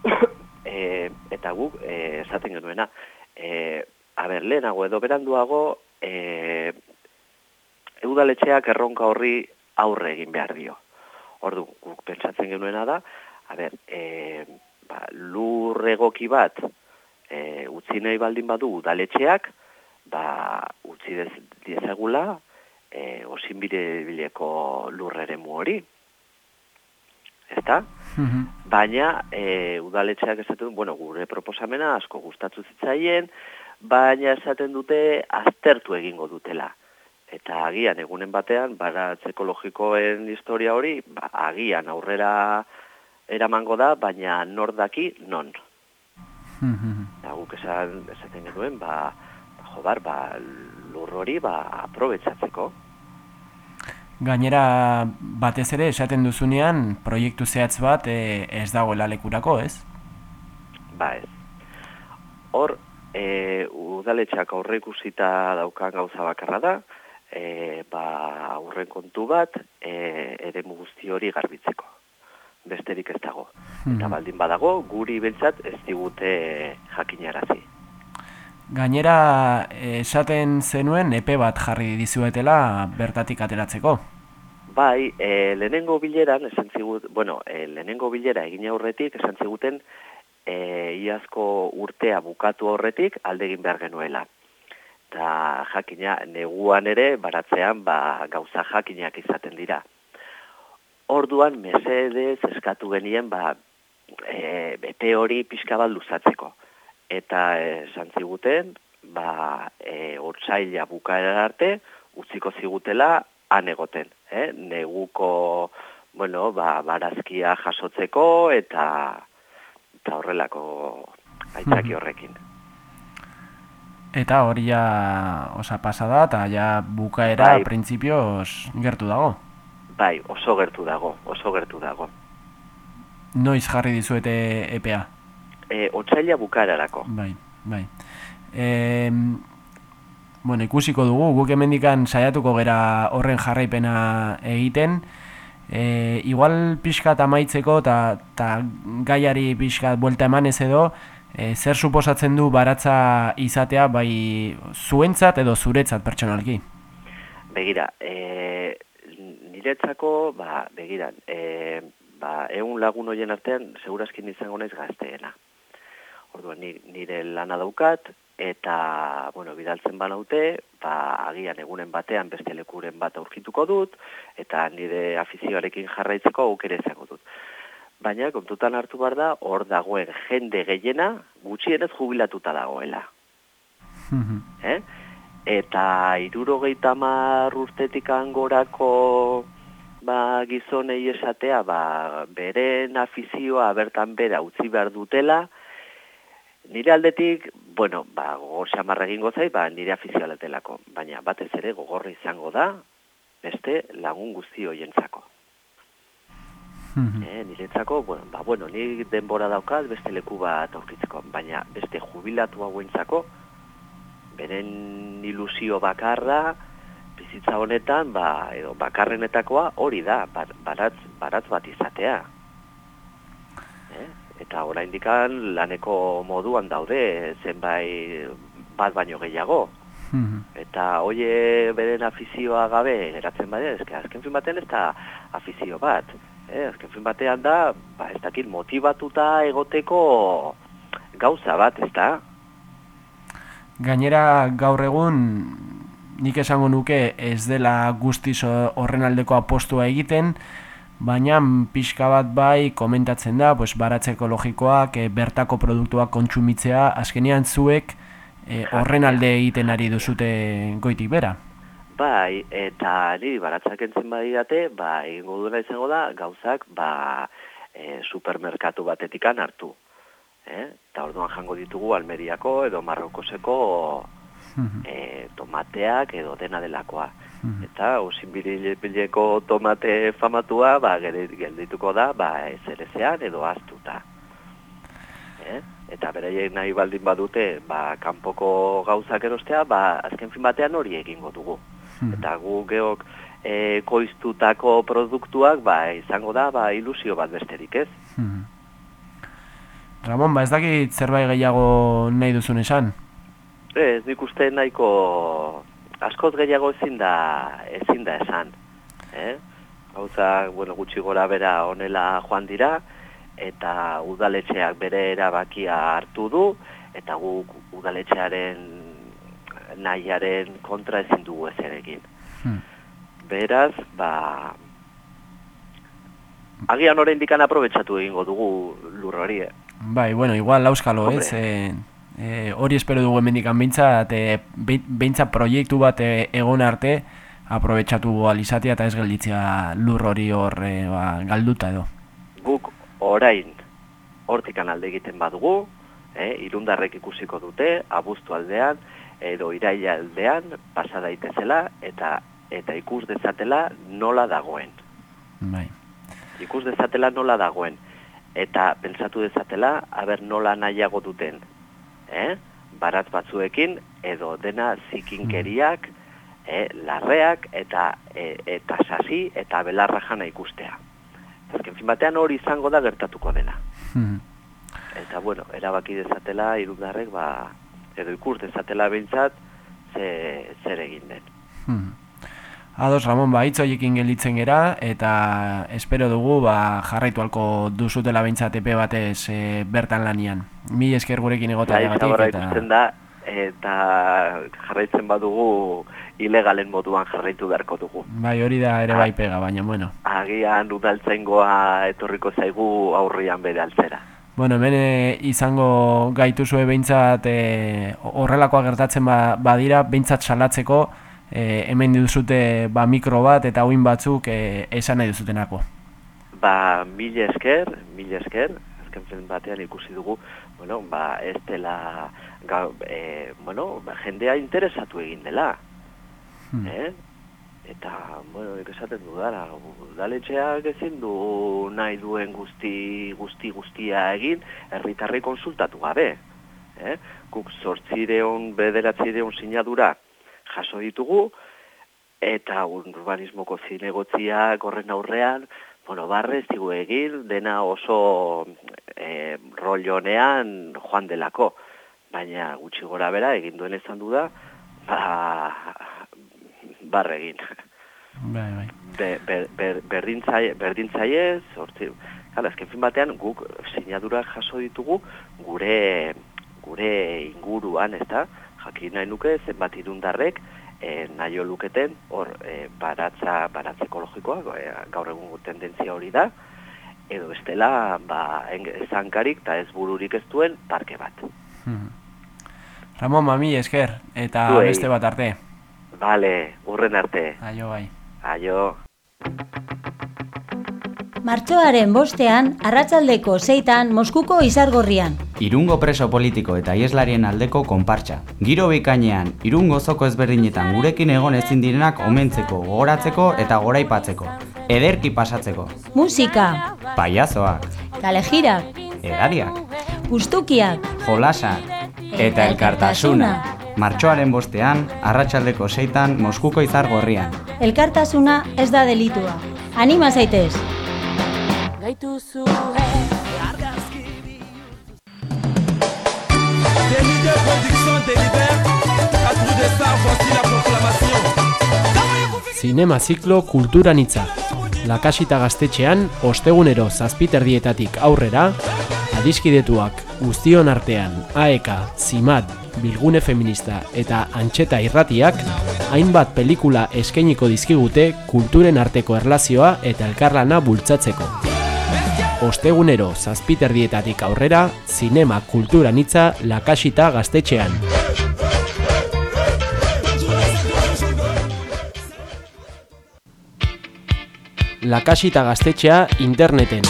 <coughs> e, eta guk e, esaten genuena, e, a ber, lehenago edo beranduago, e, eudaletxeak erronka horri aurre egin behar dio. Ordu, guk pentsatzen genuena da, a ber, e, ba, lur egoki bat e, utzi nahi baldin badu udaletxeak, ba, utzi dez, diezagula e, osinbide bileko lurreremu hori. Ezta? Mhm. Baina e, udaletxeak esaten bueno, gure proposamena asko gustatu zitzaien, baina esaten dute aztertu egingo dutela. Eta agian egunen batean, baratz ekologikoen historia hori, ba, agian aurrera eramango da, baina nor daki non. Mhm. Eta guk esan, esaten genuen, ba, ba, jobar, ba, lur hori, ba, aprobetsatzeko. Gainera, batez ere, esaten duzunean, proiektu zehatz bat e, ez dagoela lekurako, ez? Ba ez. Hor, e, udaletxak aurre ikusita daukan gauza bakarra da, e, ba, aurren kontu bat, e, eremu guzti hori garbitzeko. Besterik ez dago. Eta Mhm. baldin badago, guri bentsat ez digute jakinarazi. Gainera, esaten zenuen epe bat jarri dizuetela bertatik ateratzeko. Bai, e, lehenengo bileran, esan zigut, bueno, e, lehenengo bilera egin aurretik, esan ziguten, e, iazko urtea bukatu horretik alde egin behar genuela. Eta jakina, neguan ere, baratzean, ba, gauza jakinak izaten dira. Orduan, mesedez eskatu genien, ba, e, epe hori pixka bat luzatzeko. Eta esan ziguten, ba, e, otsaila bukaera arte, utziko zigutela han egoten, eh? neguko, bueno, ba, barazkia jasotzeko eta, eta horrelako aitzaki horrekin. Eta hori ja osa pasada eta ja bukaera Bai. printzipioz gertu dago. Bai, oso gertu dago, oso gertu dago. Noiz jarri dizuete EPA? E, otsaila bukaerarako. Bai, bai. E, bueno, ikusiko dugu, guk hemendikan saiatuko gera horren jarraipena egiten. E, igual pixkat amaitzeko eta ta gaiari pixkat buelta emanez edo, e, zer suposatzen du baratza izatea bai zuentzat edo zuretzat pertsonalki? Begira, e, niretzako, ba, begira, e, ba, egun lagun hoien artean, segurazkin izango naiz gazteena. Orduan, ni- nire lana daukat, eta, bueno, bidaltzen banaute, ba, agian egunen batean beste lekuren bat aurkituko dut, eta nire afizioarekin jarraitzeko aukere izango dut. Baina, kontutan hartu behar da, hor dagoen jende gehiena, gutxienez jubilatuta dagoela <laughs> eh? eta irurogeita hamar urtetik angorako ba, gizonei esatea ba, beren afizioa bertan bera utzi behar dutela, nire aldetik, bueno, ba, gogor xamarra egingo zait, ba, nire afizioa letelako, baina batez ere gogorra izango da, beste lagun guzti hoientzako. Eh, niretzako, bueno, ba, bueno, ni denbora daukat beste leku bat aurkitzeko, baina beste jubilatu hauentzako, beren ilusio bakarra, bizitza honetan, ba, edo bakarrenetakoa hori da, bar, baratz, baratz bat izatea. Eta oraindikan laneko moduan daude, zenbait bat baino gehiago. Eta hoie beren afizioa gabe geratzen bade, eske azken fin batean ez da afizio bat. Eh, azken fin batean da, ba, ez dakit, motibatuta egoteko gauza bat, ez da? Gainera gaur egun nik esango nuke ez dela guztiz horren aldeko apostua egiten, baina pixka bat bai komentatzen da, pues, baratze ekologikoak, e, bertako produktuak kontsumitzea, azkenean zuek e, horren alde egiten ari duzute goitik bera. Bai, eta niri baratzak entzen badidate, ba, egingo duena izango da, gauzak, ba, e, supermerkatu batetikan hartu. Eh? Eta orduan jango ditugu Almeriako edo Marrokoseko e, tomateak edo dena delakoa. Eta osinbileko tomate famatua, ba, geldituko da, ba, ezerezean edo aztuta. Eh? Eta beraiek nahi baldin badute, ba, kanpoko gauzak erostea, ba, azken fin batean hori egingo dugu. Eta gu geok e, koiztutako produktuak, ba, izango da, ba, ilusio bat besterik ez. Ramon, ba ez dakit zerbait gehiago nahi duzun esan? Ez, nik uste nahiko askoz gehiago ezin da, ezin da esan. Eh? Gauzak, bueno, gutxi gora bera honela joan dira, eta udaletxeak bere erabakia hartu du, eta guk udaletxearen nahiaren kontra ezin dugu ezer egin. Hmm. Beraz, ba, agian oraindikan aprobetxatu egingo dugu lur hori, eh? Bai, bueno, igual auskalo, ez? E, e, hori espero dugu hemendikan behintzat, e, be- behintzat proiektu bat e, egon arte, aprobetxatu alizatea eta ez gelditzea lur hori hor e, ba, galduta edo. guk orain hortikan alde egiten badugu, eh, irundarrek ikusiko dute, abuztu aldean, edo iraila aldean, pasa daitezela, eta eta ikus dezatela nola dagoen. Bai. Ikus dezatela nola dagoen. Eta pentsatu dezatela, aber nola nahiago duten. Eh? Baratz batzuekin, edo dena zikinkeriak, eh, larreak, eta, e, eta sasi, eta belarra jana ikustea. Azken fin batean hori izango da gertatuko dena. Hmm. Eta bueno, erabaki dezatela irundarrek, ba, edo ikus dezatela behintzat, ze, zer egin den. Hmm. Ados, Ramon, ba, hitz horiekin gelditzen gera, eta espero dugu, ba, jarraitu alko duzutela behintzat epe batez e, bertan lanian. Mi esker gurekin Bai, egoteagatik, zabarra eta... da, eta jarraitzen badugu ilegalen moduan jarraitu beharko dugu. Bai, hori da ere bai pega, baina bueno. Agian udaltzaingoa etorriko zaigu aurrian bere altzera. Bueno, hemen e, izango gaituzue behintzat e, horrelakoa gertatzen ba, badira, behintzat salatzeko e, hemen duzute ba, mikro bat eta uin batzuk e, esan nahi duzutenako. Ba, mila esker, mila esker, azken batean ikusi dugu, bueno, ba, ez dela, ga, e, bueno, ba, jendea interesatu egin dela, Hmm. eh? Eta, bueno, esaten dudara, udaletxeak ezin du nahi duen guzti, guzti guztia egin, herritarrei konsultatu gabe. Eh? Guk sortzireon, bederatzireon sinadura jaso ditugu, eta urbanismoko zinegotziak horren aurrean, bueno, barrez digu egin, dena oso e, rollonean joan delako. Baina gutxi gora bera, egin duen izan du da, ba, barre egin. Bai, bai. Be, ber, ber, berdintzaie, berdintzaiez, hortzi, Hala, azken fin batean guk sinadurak jaso ditugu gure gure inguruan, ezta? Jakin nahi nuke zenbat irundarrek e, nahi luketen hor e, baratza, baratza ekologikoa, e, gaur egun tendentzia hori da, edo bestela ba, ezankarik eta ez bururik ez duen parke bat. Hmm. Ramon, mami, esker, eta Zuei. beste bat arte. Bale, urren arte. Aio, bai. Aio. Martxoaren bostean, arratsaldeko zeitan Moskuko izargorrian. Irungo preso politiko eta ieslarien aldeko konpartxa. Giro bikainean, irungo zoko ezberdinetan gurekin egon ezin direnak omentzeko, gogoratzeko eta goraipatzeko. Ederki pasatzeko. Musika, Paiazoak, kalejirak, edariak, gustukiak, jolasak eta elkartasuna. Martxoaren bostean, arratsaldeko seitan Moskuko izar gorrian. elkartasuna ez da delitua. Anima zaitez! Délit de production délibère, à tout de ça, voici la proclamation. Zinema ziklo kulturanitza. Lakasita gaztetxean, ostegunero zazpiterdietatik aurrera, adiskidetuak guztion artean AEK, Zimat, Bilgune Feminista eta Antxeta Irratiak, hainbat pelikula eskainiko dizkigute kulturen arteko erlazioa eta elkarlana bultzatzeko. Ostegunero zazpiterdietatik aurrera, zinema kulturanitza lakasita gaztetxean. Lakasita gaztetxea interneten.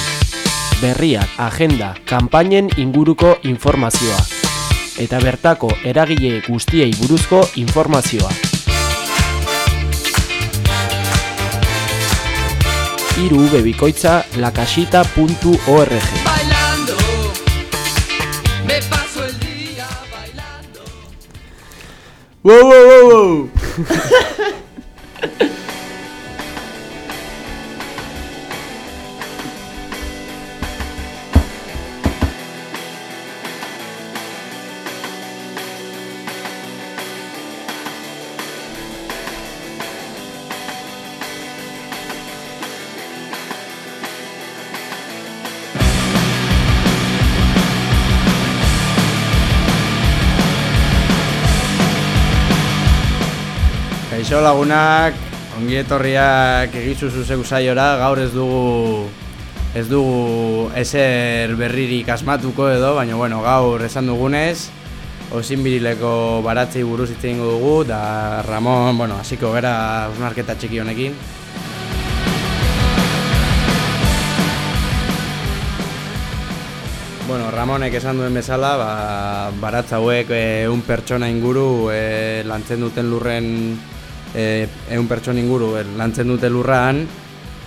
Berriak, agenda, kanpainen inguruko informazioa. Eta bertako eragile guztiei buruzko informazioa. Iru bebikoitza lakasita.org Bailando, me paso el día bailando. Wow, wow, wow, wow. <laughs> Kaixo lagunak, ongi etorriak egizu zuzeu saiora, gaur ez dugu ez dugu ezer berririk asmatuko edo, baina bueno, gaur esan dugunez, osinbirileko baratzei buruz hitz egingo dugu, da Ramon, bueno, hasiko gera osnarketa txiki honekin. Bueno, Ramonek esan duen bezala, ba, baratz hauek ehun pertsona inguru e, lantzen duten lurren ehun pertsona inguru e, lantzen dute lurran,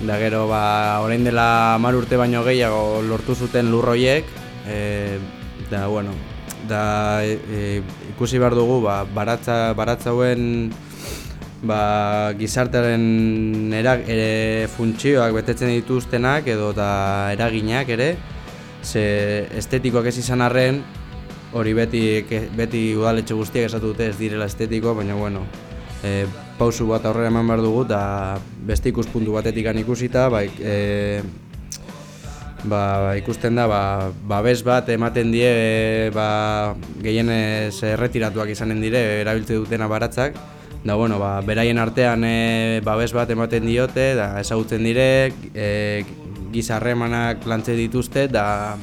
da gero ba, orain dela mar urte baino gehiago lortu zuten lurroiek, e, da bueno, da e, e, ikusi behar dugu ba, baratza, baratz hauen ba, gizartearen erag, ere funtzioak betetzen dituztenak edo eta eraginak ere, ze estetikoak ez izan arren, hori beti, beti udaletxe guztiak esatu dute ez direla estetiko, baina bueno, e, pausu bat aurrera eman behar dugu eta beste ikuspuntu batetik ikusita, ba, e, ba, ikusten da, ba, babes bat ematen die, ba, gehienez erretiratuak izanen dire, erabiltze dutena baratzak, da, bueno, ba, beraien artean e, babes bat ematen diote, da, ezagutzen dire, e, gizarremanak lantze dituzte, da,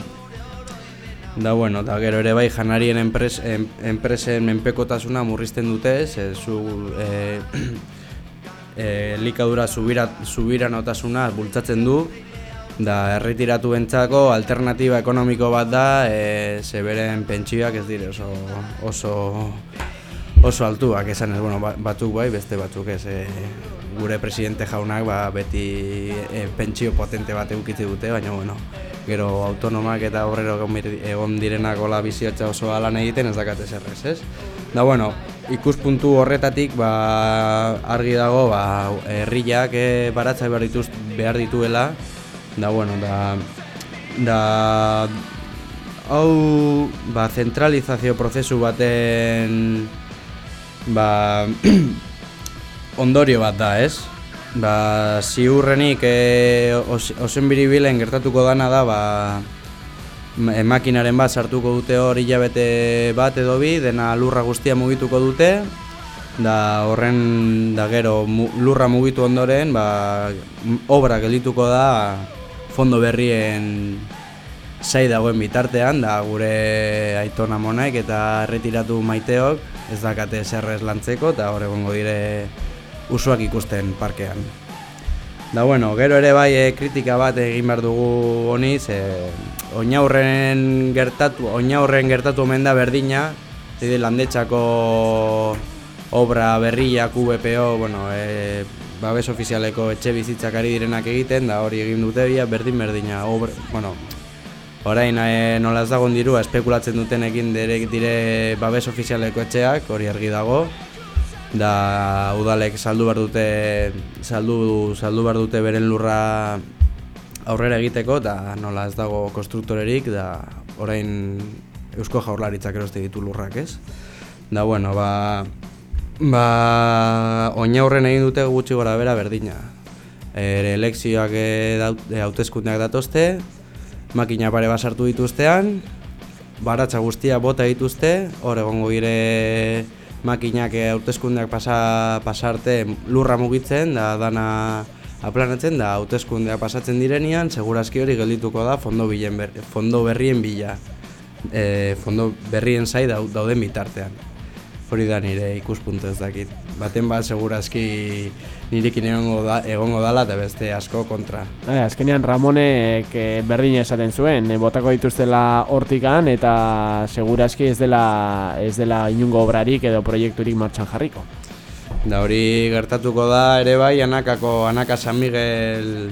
Da bueno, da gero ere bai janarien enpres, en, enpresen menpekotasuna murrizten dute, ze zu e, <clears throat> e, likadura subira, subira notasuna bultzatzen du, da erretiratu bentsako alternatiba ekonomiko bat da, e, ze beren pentsioak ez dire oso, oso, oso altuak esan ez, bueno, ba- batzuk bai, beste batzuk ez, e, gure presidente jaunak ba, beti e, pentsio potente bat eukitzi dute, baina bueno, gero autonomak eta horrero egon direnak hola biziotza oso lan egiten ez dakate zerrez, ez? Da bueno, ikuspuntu horretatik ba, argi dago ba, herriak e, baratza behar, dituz, behar dituela, da bueno, da, da hau ba, zentralizazio prozesu baten ba, <clears throat> ondorio bat da, ez? Ba, ziurrenik e, os, osen biribilen gertatuko dana da, ba, ma- makinaren bat sartuko dute hor hilabete bat edo bi, dena lurra guztia mugituko dute, da horren da gero mu, lurra mugitu ondoren, ba, obra geldituko da fondo berrien zai dagoen bitartean, da gure aitona monaik eta erretiratu maiteok ez dakate zerrez lantzeko eta hor egongo dire usuak ikusten parkean. Da bueno, gero ere bai e, kritika bat egin behar dugu honi, ze oinaurren gertatu, oinaurren gertatu omen da berdina, zide landetxako obra berriak VPO, bueno, e, babes ofizialeko etxe bizitzak ari direnak egiten, da hori egin dute bia berdin berdina, obra, bueno, Orain e, nola ez dagoen dirua espekulatzen dutenekin dire, dire babes ofizialeko etxeak, hori argi dago. Da udalek saldu behar dute saldu, saldu behar dute beren lurra aurrera egiteko eta nola ez dago konstruktorerik da orain Eusko Jaurlaritzak eroste ditu lurrak, ez? Da bueno, ba ba oinaurren egin dute gutxi gora bera berdina. Ere elekzioak e, e, hauteskundeak datozte, makina pare bat sartu dituztean, baratza guztia bota dituzte, hor egongo dire makinak eh, hauteskundeak pasa, pasarte lurra mugitzen, da dana aplanatzen, da hauteskundeak pasatzen direnean, segurazki hori geldituko da fondo, bilen ber, fondo berrien bila, e, fondo berrien dau- dauden bitartean. Hori da nire ikuspuntu ez dakit. Baten bat segurazki nirekin egongo, da, egongo dala eta beste asko kontra. Eh, azkenean Ramonek eh, berdina esaten zuen, eh, botako dituztela hortikan eta segurazki ez dela ez dela inungo obrarik edo proiekturik martxan jarriko. Da hori gertatuko da ere bai Anakako Anaka San Miguel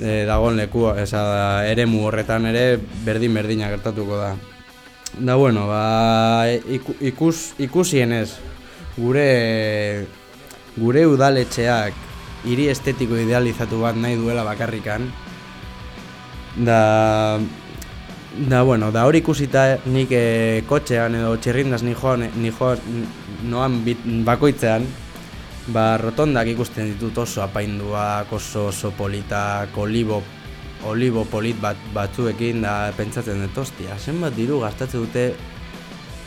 e, dagoen lekua, eza eremu horretan ere berdin berdina gertatuko da. Da bueno, ba iku, ikus ikusienez gure gure udaletxeak hiri estetiko idealizatu bat nahi duela bakarrikan. Da Da, bueno, da hori ikusita nik e, kotxean edo txirrindaz ni joan, ni joan, noan bit, bakoitzean, ba, rotondak ikusten ditut oso apainduak, oso oso politak, olibo, olibo polit bat, batzuekin, da pentsatzen dut, ostia, zenbat diru gastatzen dute,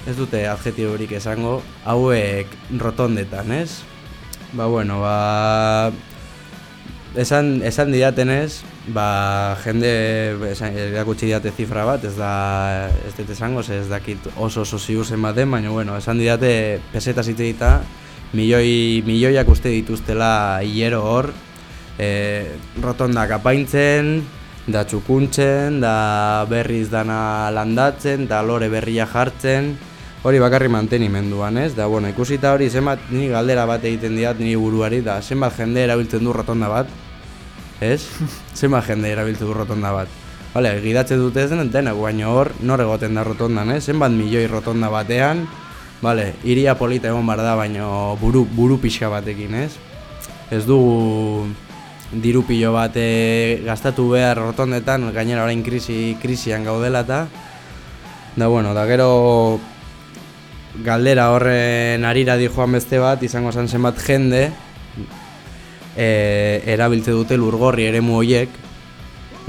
ez dute adjetiborik esango, hauek rotondetan, ez? Ba, bueno, ba, esan, esan didatenez, ba, jende esan, erakutsi didate zifra bat, ez da, ez dut esango, ez dakit oso oso ziur zen baten, baina, bueno, esan didate peseta zitzeita, milioi, milioiak uste dituztela hilero hor, e, rotondak apaintzen, da txukuntzen, da berriz dana landatzen, da lore berria jartzen, hori bakarri mantenimenduan, ez? Da, bueno, ikusita hori zenbat ni galdera bat egiten diat niri buruari, da zenbat jende erabiltzen du rotonda bat, ez? <laughs> zenbat jende erabiltzen du rotonda bat. Vale, gidatzen dute ez den denak, baina hor nor egoten da rotondan, ez? Zenbat milioi rotonda batean, Vale, iria polita egon bar da, baina buru, buru pixka batekin, ez? Ez dugu diru pilo bat eh, gastatu behar rotondetan, gainera orain krisi, krisian gaudela eta Da bueno, da gero galdera horren arira di joan beste bat, izango zen zenbat jende e, erabiltze dute lurgorri eremu hoiek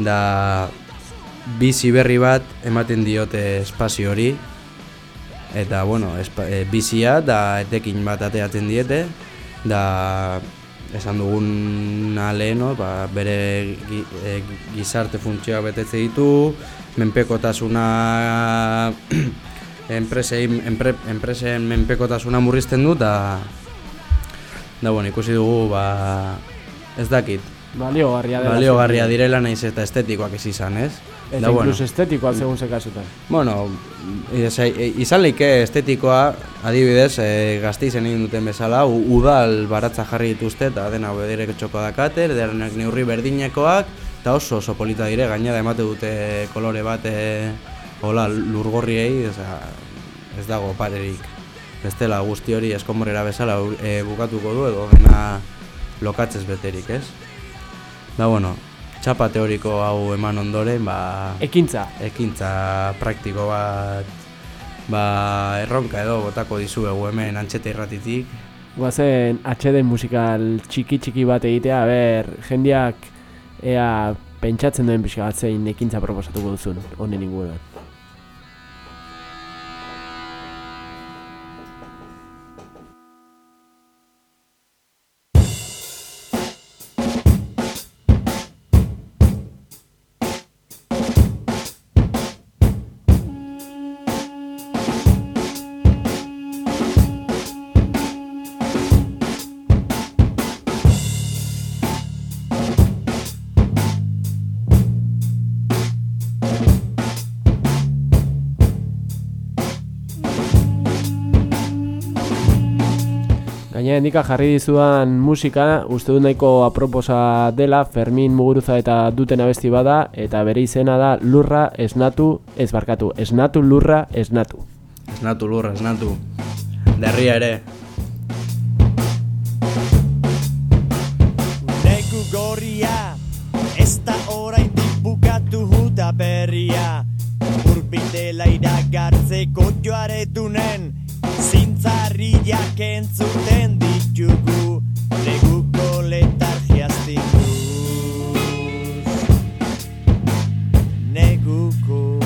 da bizi berri bat ematen diote espazio hori. Eta bueno, espa, e, bizia da etekin bat ateatzen diete da esan dugun leheno, ba, bere gi, e, gizarte funtzioa betetze ditu, menpekotasuna <clears throat> enpresei, enpre, enpresen menpekotasuna murrizten du, da, da bueno, ikusi dugu, ba, ez dakit, Baliogarria dela. baliogarria direla naiz eta estetikoak ez izan, ez? Eta Da, bueno. incluso estetikoa segun ze kasutan. Bueno, ez- e- izan leike estetikoa, adibidez, e, gazteizen egin duten bezala, udal baratza jarri dituzte eta dena bedirek txoko dakate, denak neurri berdinekoak, eta oso oso polita dire, gainera emate dute kolore bat e, hola lurgorriei, osea, ez dago parerik. Bestela guzti hori eskomorera bezala e, bukatuko du edo dena lokatzez beterik, ez? Da bueno, txapa teoriko hau eman ondoren, ba... Ekintza. Ekintza praktiko bat, ba, erronka edo botako dizuegu hemen antxeta irratitik. Guazen HD musikal txiki txiki bat egitea, ber, jendeak ea pentsatzen duen pixka bat zein ekintza proposatuko duzun, honen inguruan. Endika jarri dizudan musika, uste dut nahiko aproposa dela, Fermin Muguruza eta duten abesti bada, eta bere izena da lurra esnatu, ez barkatu, esnatu lurra esnatu. Esnatu lurra, esnatu. Derria ere. Negu gorria, ez da oraindik bukatu huda berria Urbitela iragartzeko joaretunen Zintzarriak entzuten ditugu Neguko tinduz Neguko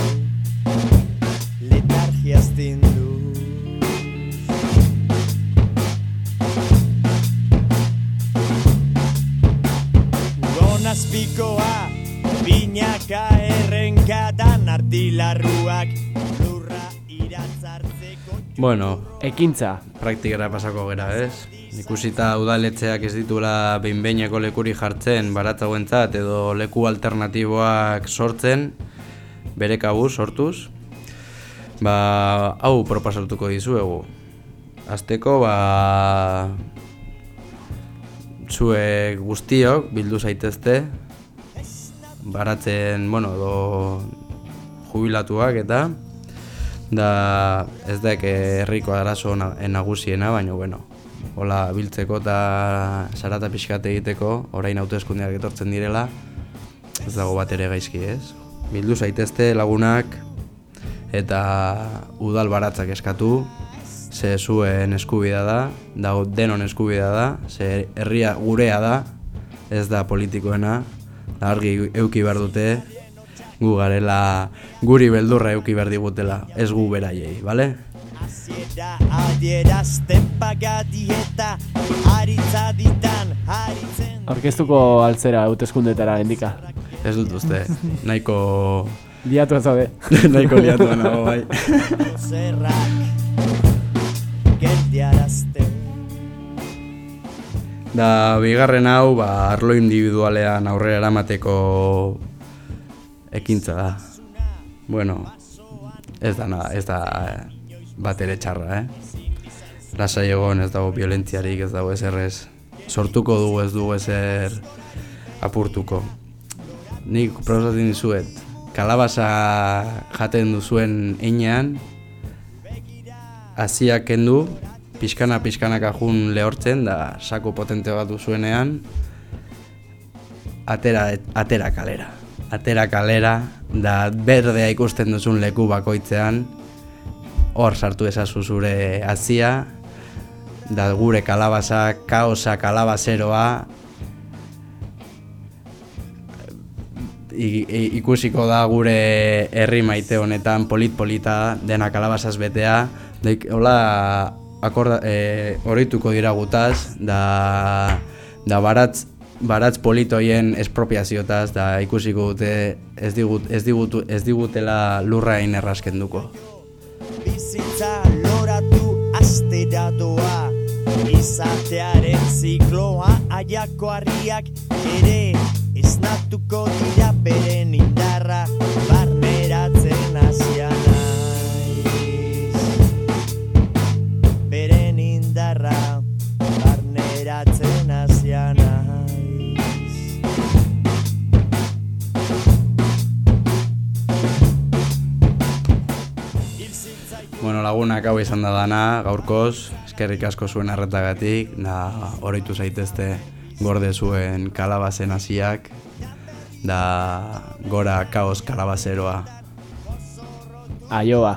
letargiaz tinduz Gonazpikoa, binaka errenkadan artilarruak Lurra iratzartzeko Bueno, ekintza. Praktikara pasako gera, ez? Ikusita udaletxeak ez ditula behin-behineko lekuri jartzen baratzagoentzat edo leku alternatiboak sortzen, bere kabuz sortuz, ba, hau proposatuko dizuegu. Azteko, ba, zuek guztiok bildu zaitezte, baratzen, bueno, edo jubilatuak eta, da ez da herriko arazo na- nagusiena, baina bueno, hola biltzeko eta sarata pixkat egiteko, orain hauteskundeak etortzen direla, ez dago bat ere gaizki, ez? Bildu zaitezte lagunak eta udal baratzak eskatu, ze zuen eskubidea da, dago denon eskubidea da, ze herria gurea da, ez da politikoena, da argi euki behar dute, gu garela guri beldurra euki behar digutela, ez gu beraiei, bale? Hasiera adierazten pagadieta Aritza ditan, aritzen Aurkeztuko altzera hauteskundetara endika. Ez dut uste, nahiko... Liatu ez zaude. <laughs> nahiko liatu nago, bai. Zerrak Da, bigarren hau, ba, arlo individualean aurrera eramateko ekintza da. Bueno, ez da, na- ez da bat ere txarra, eh? Lasai egon ez dago violentziarik, ez dago ezer ez. Sortuko dugu ez dugu ezer apurtuko. Nik proposatzen dizuet, kalabaza jaten duzuen einean, hasiak kendu, pixkana pixkanaka jun lehortzen, da sako potente bat duzuenean, atera, atera kalera. Atera kalera, da berdea ikusten duzun leku bakoitzean, hor sartu ezazu zure hazia, da gure kalabaza, kaosa, kalabazeroa, i- i- ikusiko da gure herri maite honetan polit-polita dena kalabazaz betea, daik, hola akorda, e, oroituko dira gutaz, da da baratz, baratz politoien espropiaziotaz, da ikusiko dute ez, digut, ez, digutu, ez digutela lurrain erraskenduko. Bizitza loratu astera doa Izatearen zikloa aiako harriak ere Esnatuko dira beren indarra Barneratzen hasia naiz Beren indarra Barneratzen Bueno, lagunak hau izan da dana, gaurkoz, eskerrik asko zuen arretagatik, da oroitu zaitezte gorde zuen kalabazen hasiak, da gora kaos kalabazeroa. Aioa.